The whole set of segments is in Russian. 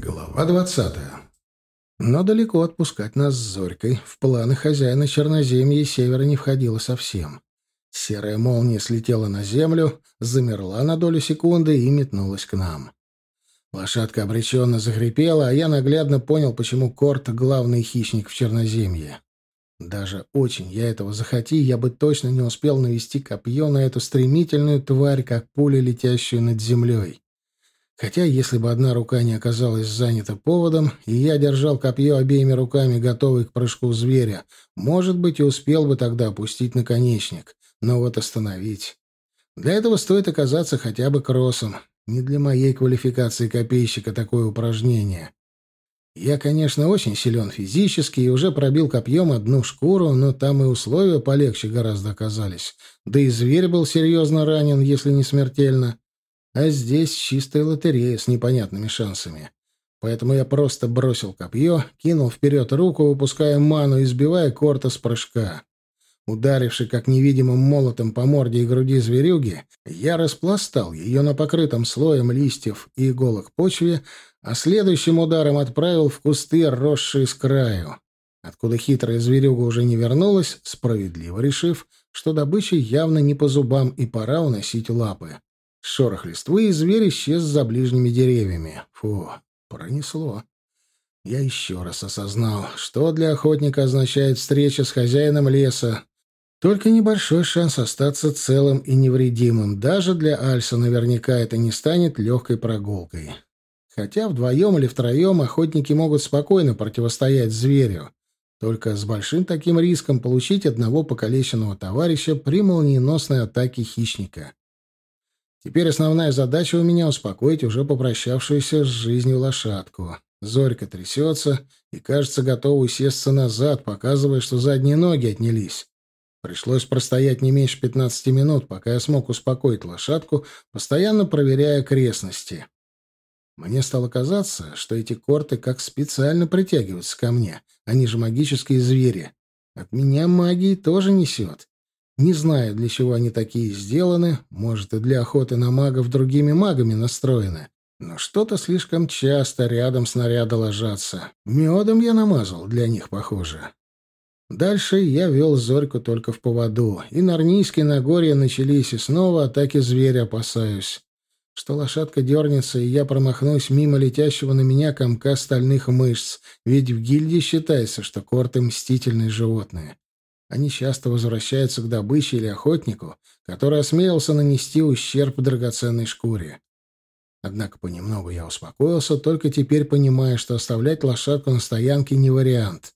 Глава двадцатая. Но далеко отпускать нас с Зорькой в планы хозяина Черноземья и Севера не входило совсем. Серая молния слетела на землю, замерла на долю секунды и метнулась к нам. Лошадка обреченно захрипела, а я наглядно понял, почему Корт — главный хищник в Черноземье. Даже очень я этого захоти, я бы точно не успел навести копье на эту стремительную тварь, как пуля, летящую над землей. Хотя, если бы одна рука не оказалась занята поводом, и я держал копье обеими руками, готовый к прыжку зверя, может быть, и успел бы тогда опустить наконечник. Но вот остановить... Для этого стоит оказаться хотя бы кроссом. Не для моей квалификации копейщика такое упражнение. Я, конечно, очень силен физически и уже пробил копьем одну шкуру, но там и условия полегче гораздо оказались. Да и зверь был серьезно ранен, если не смертельно. А здесь чистая лотерея с непонятными шансами. Поэтому я просто бросил копье, кинул вперед руку, выпуская ману и сбивая корта с прыжка. Ударивший как невидимым молотом по морде и груди зверюги, я распластал ее на покрытом слоем листьев и иголок почве, а следующим ударом отправил в кусты, росшие с краю, откуда хитрая зверюга уже не вернулась, справедливо решив, что добыча явно не по зубам и пора уносить лапы. Шорох листвы, и зверь исчез за ближними деревьями. Фу, пронесло. Я еще раз осознал, что для охотника означает встреча с хозяином леса. Только небольшой шанс остаться целым и невредимым. Даже для Альса наверняка это не станет легкой прогулкой. Хотя вдвоем или втроем охотники могут спокойно противостоять зверю. Только с большим таким риском получить одного покалеченного товарища при молниеносной атаке хищника. Теперь основная задача у меня — успокоить уже попрощавшуюся с жизнью лошадку. Зорька трясется и, кажется, готова усесться назад, показывая, что задние ноги отнялись. Пришлось простоять не меньше пятнадцати минут, пока я смог успокоить лошадку, постоянно проверяя окрестности. Мне стало казаться, что эти корты как специально притягиваются ко мне. Они же магические звери. От меня магии тоже несет. Не знаю, для чего они такие сделаны, может, и для охоты на магов другими магами настроены. Но что-то слишком часто рядом снаряды ложатся. Медом я намазал, для них похоже. Дальше я вел Зорьку только в поводу, и на Арнийские Нагорья начались, и снова атаки зверя опасаюсь. Что лошадка дернется, и я промахнусь мимо летящего на меня комка стальных мышц, ведь в гильдии считается, что корты — мстительные животные. Они часто возвращаются к добыче или охотнику, который осмелился нанести ущерб драгоценной шкуре. Однако понемногу я успокоился, только теперь понимая, что оставлять лошадку на стоянке не вариант.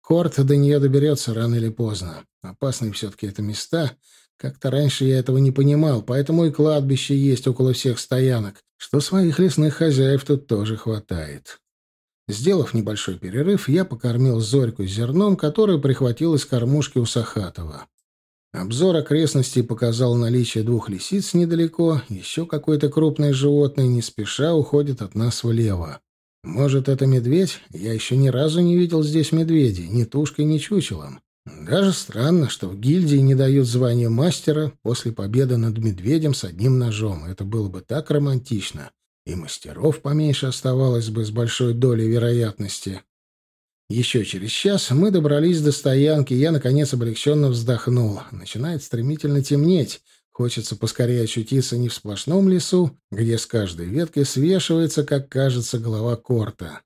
Корт до нее доберется рано или поздно. Опасные все-таки это места. Как-то раньше я этого не понимал, поэтому и кладбище есть около всех стоянок, что своих лесных хозяев тут тоже хватает. Сделав небольшой перерыв, я покормил Зорьку зерном, которое прихватил из кормушки у Сахатова. Обзор окрестностей показал наличие двух лисиц недалеко, еще какое-то крупное животное не спеша уходит от нас влево. Может, это медведь? Я еще ни разу не видел здесь медведей, ни тушкой, ни чучелом. Даже странно, что в гильдии не дают звания мастера после победы над медведем с одним ножом. Это было бы так романтично и мастеров поменьше оставалось бы с большой долей вероятности. Еще через час мы добрались до стоянки, я, наконец, облегченно вздохнул. Начинает стремительно темнеть. Хочется поскорее очутиться не в сплошном лесу, где с каждой веткой свешивается, как кажется, голова корта.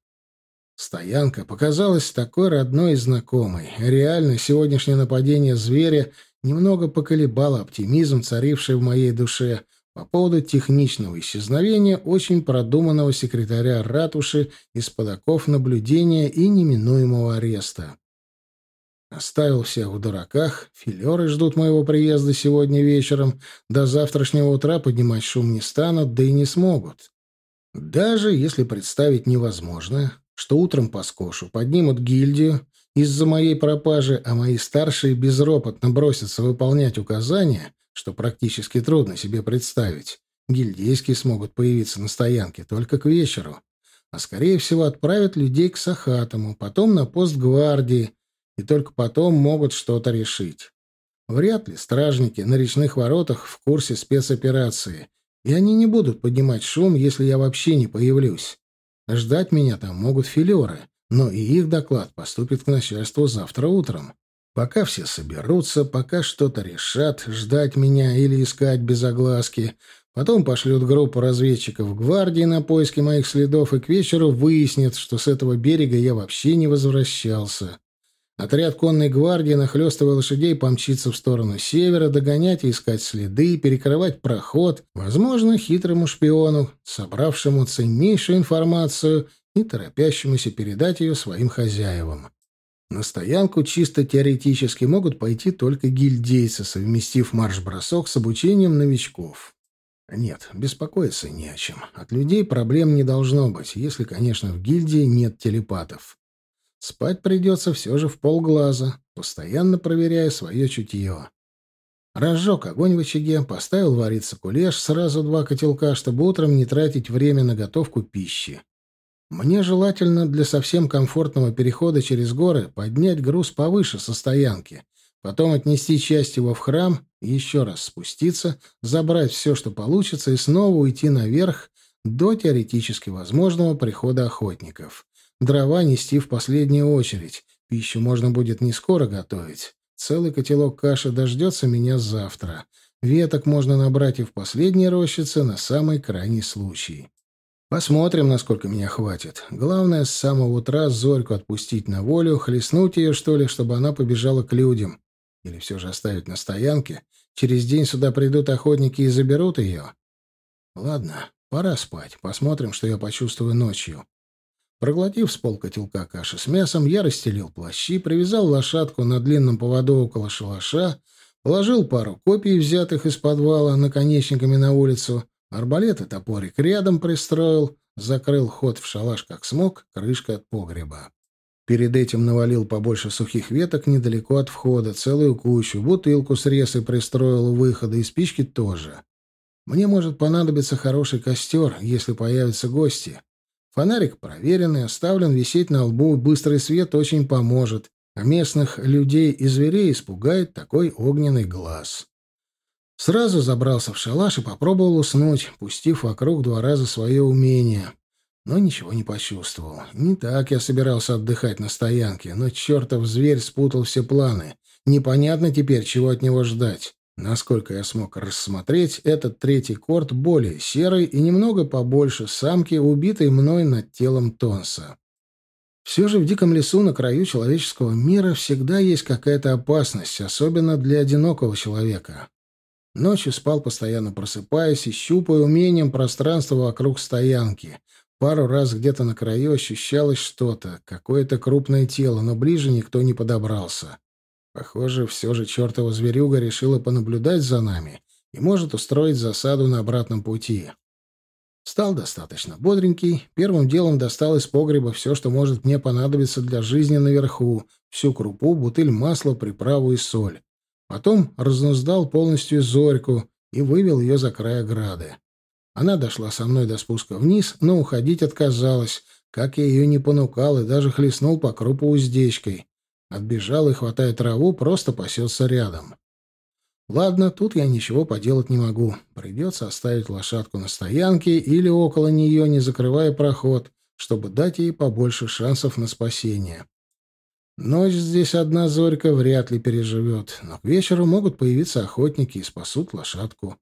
Стоянка показалась такой родной и знакомой. Реально, сегодняшнее нападение зверя немного поколебало оптимизм, царивший в моей душе — по поводу техничного исчезновения очень продуманного секретаря ратуши из-под оков наблюдения и неминуемого ареста. Оставил всех в дураках, филеры ждут моего приезда сегодня вечером, до завтрашнего утра поднимать шум не станут, да и не смогут. Даже если представить невозможно, что утром по скошу поднимут гильдию из-за моей пропажи, а мои старшие безропотно бросятся выполнять указания, что практически трудно себе представить. Гильдейские смогут появиться на стоянке только к вечеру, а, скорее всего, отправят людей к Сахатому, потом на пост гвардии, и только потом могут что-то решить. Вряд ли стражники на речных воротах в курсе спецоперации, и они не будут поднимать шум, если я вообще не появлюсь. Ждать меня там могут филеры, но и их доклад поступит к начальству завтра утром. Пока все соберутся, пока что-то решат, ждать меня или искать без огласки, потом пошлют группу разведчиков гвардии на поиски моих следов и к вечеру выяснят, что с этого берега я вообще не возвращался. Отряд конной гвардии, нахлёстывая лошадей, помчится в сторону севера, догонять и искать следы, перекрывать проход, возможно, хитрому шпиону, собравшему ценнейшую информацию и торопящемуся передать ее своим хозяевам. На стоянку чисто теоретически могут пойти только гильдейцы, совместив марш-бросок с обучением новичков. Нет, беспокоиться не о чем. От людей проблем не должно быть, если, конечно, в гильдии нет телепатов. Спать придется все же в полглаза, постоянно проверяя свое чутье. Разжег огонь в очаге, поставил вариться кулеш, сразу два котелка, чтобы утром не тратить время на готовку пищи. Мне желательно для совсем комфортного перехода через горы поднять груз повыше со стоянки, потом отнести часть его в храм, еще раз спуститься, забрать все, что получится, и снова уйти наверх до теоретически возможного прихода охотников. Дрова нести в последнюю очередь. Пищу можно будет не скоро готовить. Целый котелок каши дождется меня завтра. Веток можно набрать и в последней рощице на самый крайний случай. Посмотрим, насколько меня хватит. Главное, с самого утра Зорьку отпустить на волю, хлестнуть ее, что ли, чтобы она побежала к людям. Или все же оставить на стоянке. Через день сюда придут охотники и заберут ее. Ладно, пора спать. Посмотрим, что я почувствую ночью. Проглотив с полкотелка каши с мясом, я расстелил плащи, привязал лошадку на длинном поводу около шалаша, положил пару копий, взятых из подвала, наконечниками на улицу, арбалет и топорик рядом пристроил, закрыл ход в шалаш как смог, крышка от погреба. Перед этим навалил побольше сухих веток недалеко от входа, целую кучу, бутылку с ресой пристроил у выхода и спички тоже. Мне может понадобиться хороший костер, если появятся гости. Фонарик проверенный, оставлен висеть на лбу, быстрый свет очень поможет, а местных людей и зверей испугает такой огненный глаз. Сразу забрался в шалаш и попробовал уснуть, пустив вокруг два раза свое умение. Но ничего не почувствовал. Не так я собирался отдыхать на стоянке, но чертов зверь спутал все планы. Непонятно теперь, чего от него ждать. Насколько я смог рассмотреть, этот третий корт более серый и немного побольше самки, убитой мной над телом Тонса. Все же в диком лесу на краю человеческого мира всегда есть какая-то опасность, особенно для одинокого человека. Ночью спал, постоянно просыпаясь и щупая умением пространство вокруг стоянки. Пару раз где-то на краю ощущалось что-то, какое-то крупное тело, но ближе никто не подобрался. Похоже, все же чертова зверюга решила понаблюдать за нами и может устроить засаду на обратном пути. Стал достаточно бодренький. Первым делом достал из погреба все, что может мне понадобиться для жизни наверху. Всю крупу, бутыль масла, приправу и соль. Потом разнуздал полностью зорьку и вывел ее за край ограды. Она дошла со мной до спуска вниз, но уходить отказалась, как я ее не понукал и даже хлестнул по крупу уздечкой. Отбежал и, хватая траву, просто пасется рядом. Ладно, тут я ничего поделать не могу. Придется оставить лошадку на стоянке или около нее, не закрывая проход, чтобы дать ей побольше шансов на спасение. Ночь здесь одна зорька вряд ли переживет, но к вечеру могут появиться охотники и спасут лошадку.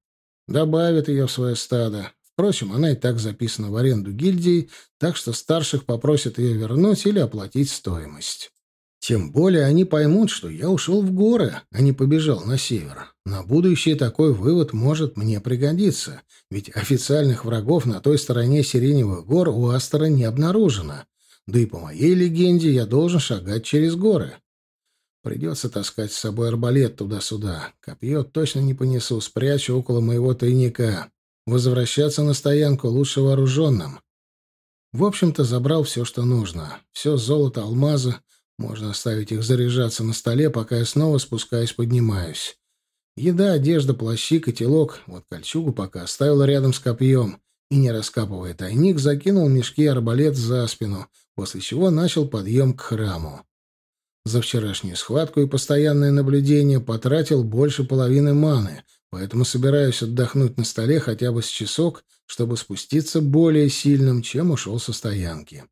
Добавят ее в свое стадо. Впрочем, она и так записана в аренду гильдии, так что старших попросят ее вернуть или оплатить стоимость. Тем более они поймут, что я ушел в горы, а не побежал на север. На будущее такой вывод может мне пригодиться, ведь официальных врагов на той стороне Сиреневых гор у Астера не обнаружено. Да и по моей легенде я должен шагать через горы. Придется таскать с собой арбалет туда-сюда. Копье точно не понесу, спрячу около моего тайника. Возвращаться на стоянку лучше вооруженным. В общем-то, забрал все, что нужно. Все золото, алмазы, можно оставить их заряжаться на столе, пока я снова спускаюсь, поднимаюсь. Еда, одежда, плащи, котелок. Вот кольчугу пока оставил рядом с копьем. И, не раскапывая тайник, закинул мешки арбалет за спину, после чего начал подъем к храму. За вчерашнюю схватку и постоянное наблюдение потратил больше половины маны, поэтому собираюсь отдохнуть на столе хотя бы с часок, чтобы спуститься более сильным, чем ушел со стоянки.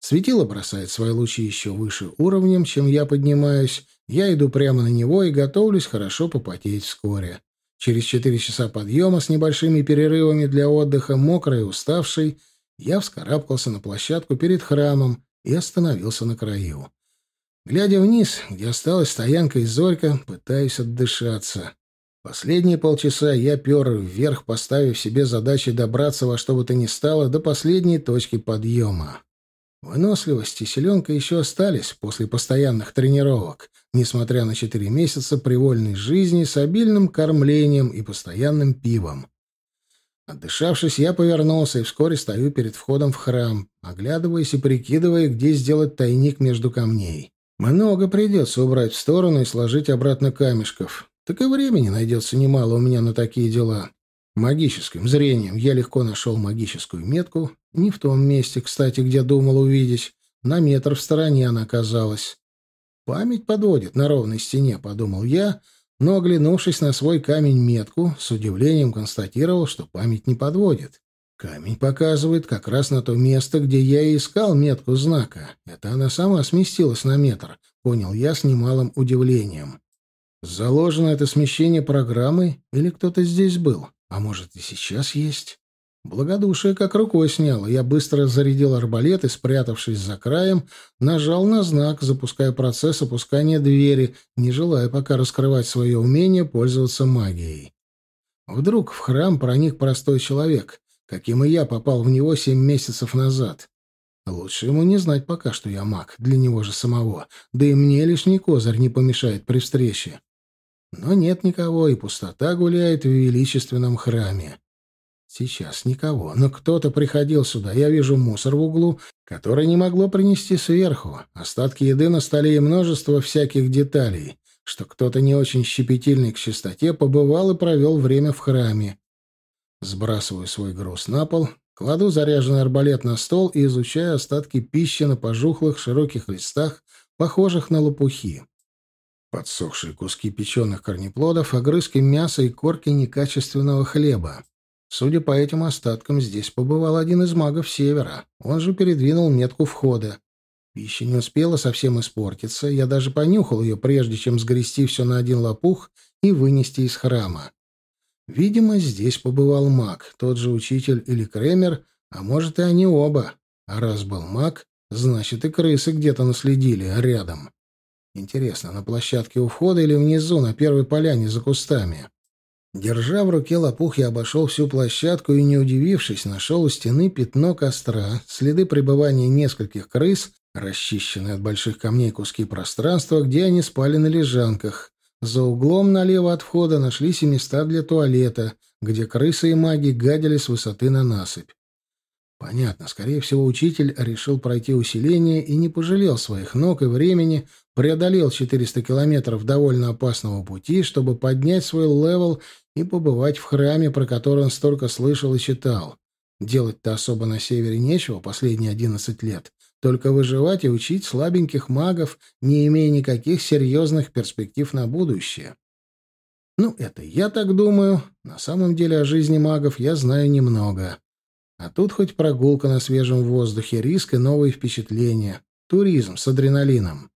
Светило бросает свои лучи еще выше уровнем, чем я поднимаюсь. Я иду прямо на него и готовлюсь хорошо попотеть вскоре. Через четыре часа подъема с небольшими перерывами для отдыха, мокрый и уставший, я вскарабкался на площадку перед храмом и остановился на краю. Глядя вниз, где осталась стоянка и зорька, пытаюсь отдышаться. Последние полчаса я пер вверх, поставив себе задачей добраться во что бы то ни стало до последней точки подъема. Выносливость и силенка еще остались после постоянных тренировок, несмотря на четыре месяца привольной жизни с обильным кормлением и постоянным пивом. Отдышавшись, я повернулся и вскоре стою перед входом в храм, оглядываясь и прикидывая, где сделать тайник между камней. Много придется убрать в сторону и сложить обратно камешков. Так и времени найдется немало у меня на такие дела. Магическим зрением я легко нашел магическую метку, не в том месте, кстати, где думал увидеть. На метр в стороне она оказалась. Память подводит на ровной стене, подумал я, но, оглянувшись на свой камень-метку, с удивлением констатировал, что память не подводит. Камень показывает как раз на то место, где я и искал метку знака. Это она сама сместилась на метр, понял я с немалым удивлением. Заложено это смещение программы или кто-то здесь был? А может, и сейчас есть? Благодушие как рукой сняло. Я быстро зарядил арбалет и, спрятавшись за краем, нажал на знак, запуская процесс опускания двери, не желая пока раскрывать свое умение пользоваться магией. Вдруг в храм проник простой человек, каким и я попал в него семь месяцев назад. Лучше ему не знать пока, что я маг, для него же самого, да и мне лишний козырь не помешает при встрече. Но нет никого, и пустота гуляет в величественном храме. Сейчас никого, но кто-то приходил сюда. Я вижу мусор в углу, который не могло принести сверху. Остатки еды на столе и множество всяких деталей, что кто-то не очень щепетильный к чистоте побывал и провел время в храме. Сбрасываю свой груз на пол, кладу заряженный арбалет на стол и изучаю остатки пищи на пожухлых широких листах, похожих на лопухи. Подсохшие куски печеных корнеплодов, огрызки мяса и корки некачественного хлеба. Судя по этим остаткам, здесь побывал один из магов Севера. Он же передвинул метку входа. Пища не успела совсем испортиться. Я даже понюхал ее, прежде чем сгрести все на один лопух и вынести из храма. Видимо, здесь побывал маг, тот же учитель или кремер, а может и они оба. А раз был маг, значит и крысы где-то наследили рядом. Интересно, на площадке у входа или внизу, на первой поляне за кустами? Держа в руке лопух, я обошел всю площадку и, не удивившись, нашел у стены пятно костра, следы пребывания нескольких крыс, расчищенные от больших камней куски пространства, где они спали на лежанках. За углом налево от входа нашлись и места для туалета, где крысы и маги гадили с высоты на насыпь. Понятно, скорее всего, учитель решил пройти усиление и не пожалел своих ног и времени, преодолел 400 километров довольно опасного пути, чтобы поднять свой левел и побывать в храме, про который он столько слышал и читал. Делать-то особо на севере нечего последние 11 лет, только выживать и учить слабеньких магов, не имея никаких серьезных перспектив на будущее. Ну, это я так думаю. На самом деле о жизни магов я знаю немного. А тут хоть прогулка на свежем воздухе, риск и новые впечатления. Туризм с адреналином.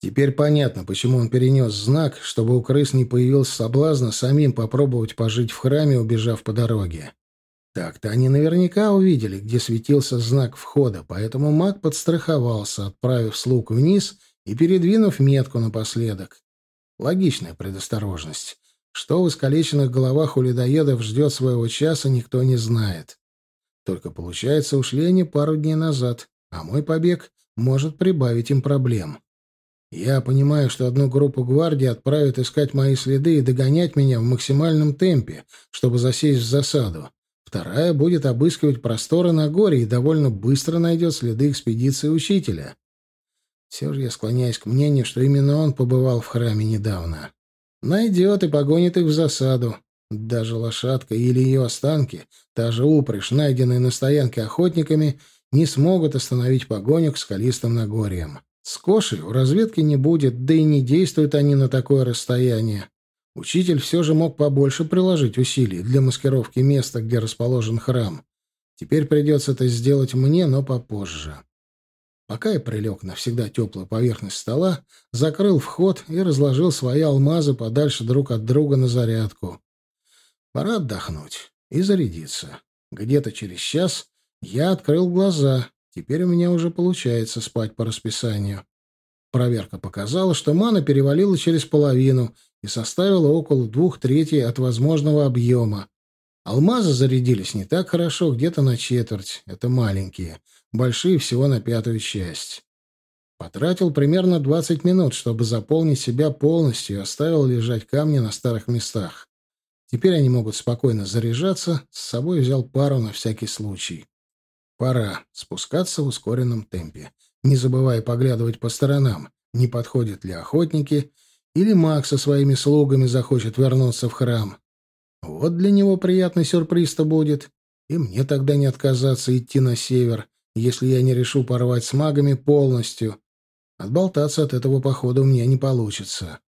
Теперь понятно, почему он перенес знак, чтобы у крыс не появился соблазна самим попробовать пожить в храме, убежав по дороге. Так-то они наверняка увидели, где светился знак входа, поэтому маг подстраховался, отправив слуг вниз и передвинув метку напоследок. Логичная предосторожность. Что в искалеченных головах у ледоедов ждет своего часа, никто не знает. Только, получается, ушли они пару дней назад, а мой побег может прибавить им проблем. Я понимаю, что одну группу гвардии отправят искать мои следы и догонять меня в максимальном темпе, чтобы засесть в засаду. Вторая будет обыскивать просторы на горе и довольно быстро найдет следы экспедиции учителя. Все же я склоняюсь к мнению, что именно он побывал в храме недавно. Найдет и погонит их в засаду. Даже лошадка или ее останки, та же упряжь, найденная на стоянке охотниками, не смогут остановить погоню к скалистым Нагорьям. С кошей у разведки не будет, да и не действуют они на такое расстояние. Учитель все же мог побольше приложить усилий для маскировки места, где расположен храм. Теперь придется это сделать мне, но попозже. Пока я прилег на всегда теплую поверхность стола, закрыл вход и разложил свои алмазы подальше друг от друга на зарядку. Пора отдохнуть и зарядиться. Где-то через час я открыл глаза. Теперь у меня уже получается спать по расписанию. Проверка показала, что мана перевалила через половину и составила около двух третей от возможного объема. Алмазы зарядились не так хорошо, где-то на четверть. Это маленькие. Большие всего на пятую часть. Потратил примерно 20 минут, чтобы заполнить себя полностью и оставил лежать камни на старых местах. Теперь они могут спокойно заряжаться, с собой взял пару на всякий случай. Пора спускаться в ускоренном темпе, не забывая поглядывать по сторонам, не подходят ли охотники, или маг со своими слугами захочет вернуться в храм. Вот для него приятный сюрприз-то будет. И мне тогда не отказаться идти на север, если я не решу порвать с магами полностью. Отболтаться от этого похода у меня не получится.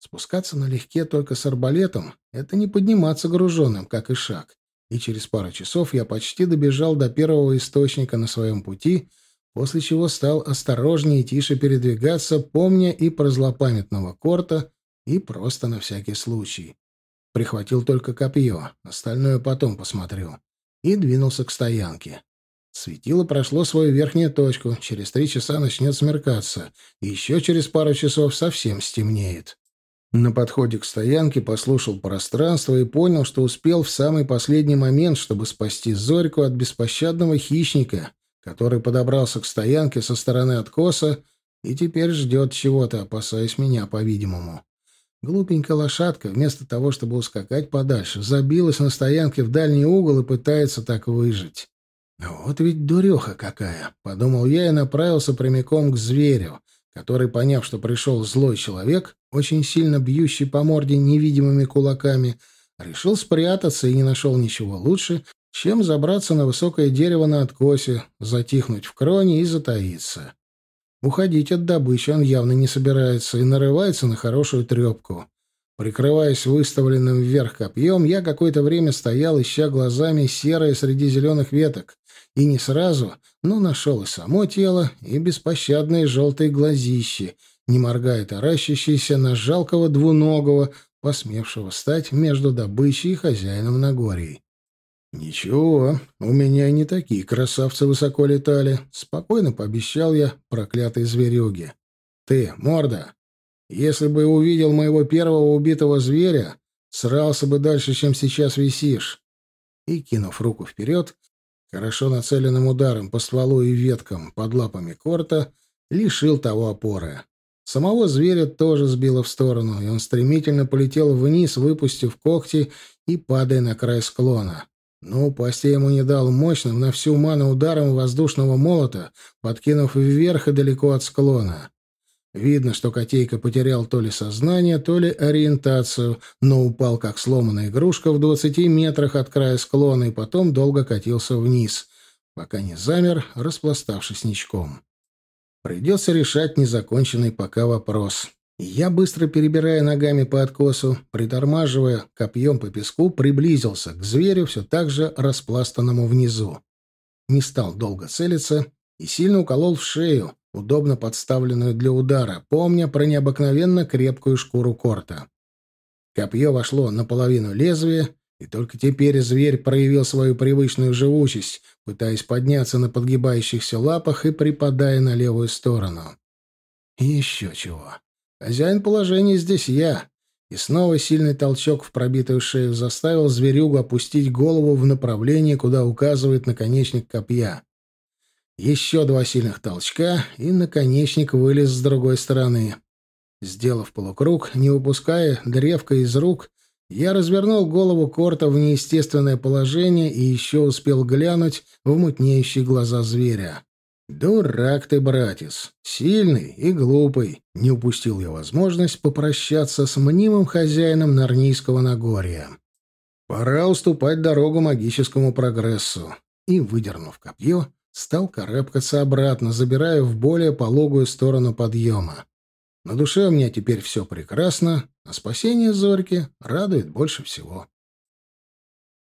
Спускаться налегке только с арбалетом — это не подниматься груженным, как и шаг. И через пару часов я почти добежал до первого источника на своем пути, после чего стал осторожнее и тише передвигаться, помня и про злопамятного корта, и просто на всякий случай. Прихватил только копье, остальное потом посмотрю. И двинулся к стоянке. Светило прошло свою верхнюю точку, через три часа начнет смеркаться, и еще через пару часов совсем стемнеет. На подходе к стоянке послушал пространство и понял, что успел в самый последний момент, чтобы спасти Зорьку от беспощадного хищника, который подобрался к стоянке со стороны откоса и теперь ждет чего-то, опасаясь меня, по-видимому. Глупенькая лошадка, вместо того, чтобы ускакать подальше, забилась на стоянке в дальний угол и пытается так выжить. «Вот ведь дуреха какая!» — подумал я и направился прямиком к зверю, который, поняв, что пришел злой человек, очень сильно бьющий по морде невидимыми кулаками, решил спрятаться и не нашел ничего лучше, чем забраться на высокое дерево на откосе, затихнуть в кроне и затаиться. Уходить от добычи он явно не собирается и нарывается на хорошую трепку. Прикрываясь выставленным вверх копьем, я какое-то время стоял, ища глазами серое среди зеленых веток, и не сразу, но нашел и само тело, и беспощадные желтые глазищи, не моргая таращащиеся на жалкого двуногого, посмевшего стать между добычей и хозяином Нагорьей. «Ничего, у меня не такие красавцы высоко летали», — спокойно пообещал я проклятой зверюге. «Ты, морда, если бы увидел моего первого убитого зверя, срался бы дальше, чем сейчас висишь». И, кинув руку вперед, хорошо нацеленным ударом по стволу и веткам под лапами корта, лишил того опоры. Самого зверя тоже сбило в сторону, и он стремительно полетел вниз, выпустив когти и падая на край склона. Но упасть ему не дал мощным на всю ману ударом воздушного молота, подкинув вверх и далеко от склона. Видно, что котейка потерял то ли сознание, то ли ориентацию, но упал, как сломанная игрушка, в двадцати метрах от края склона и потом долго катился вниз, пока не замер, распластавшись ничком. Придется решать незаконченный пока вопрос. Я, быстро перебирая ногами по откосу, притормаживая копьем по песку, приблизился к зверю, все так же распластанному внизу. Не стал долго целиться и сильно уколол в шею, удобно подставленную для удара, помня про необыкновенно крепкую шкуру корта. Копье вошло наполовину лезвия, и только теперь зверь проявил свою привычную живучесть, пытаясь подняться на подгибающихся лапах и припадая на левую сторону. И еще чего. Хозяин положения здесь я. И снова сильный толчок в пробитую шею заставил зверюгу опустить голову в направлении, куда указывает наконечник копья. Еще два сильных толчка, и наконечник вылез с другой стороны. Сделав полукруг, не выпуская древка из рук, я развернул голову Корта в неестественное положение и еще успел глянуть в мутнеющие глаза зверя. «Дурак ты, братец! Сильный и глупый!» Не упустил я возможность попрощаться с мнимым хозяином Нарнийского Нагорья. Пора уступать дорогу магическому прогрессу. И, выдернув копье, стал карабкаться обратно, забирая в более пологую сторону подъема. На душе у меня теперь все прекрасно, а спасение Зорьки радует больше всего.